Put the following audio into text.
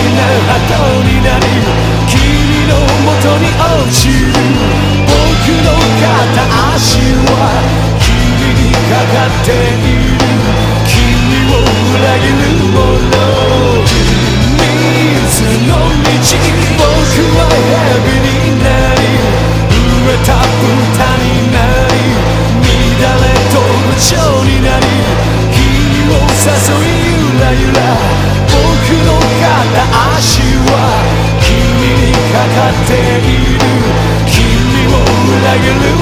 後になり君のもとに落ちる僕の片足は君にかかっている君を裏切る者 you lose.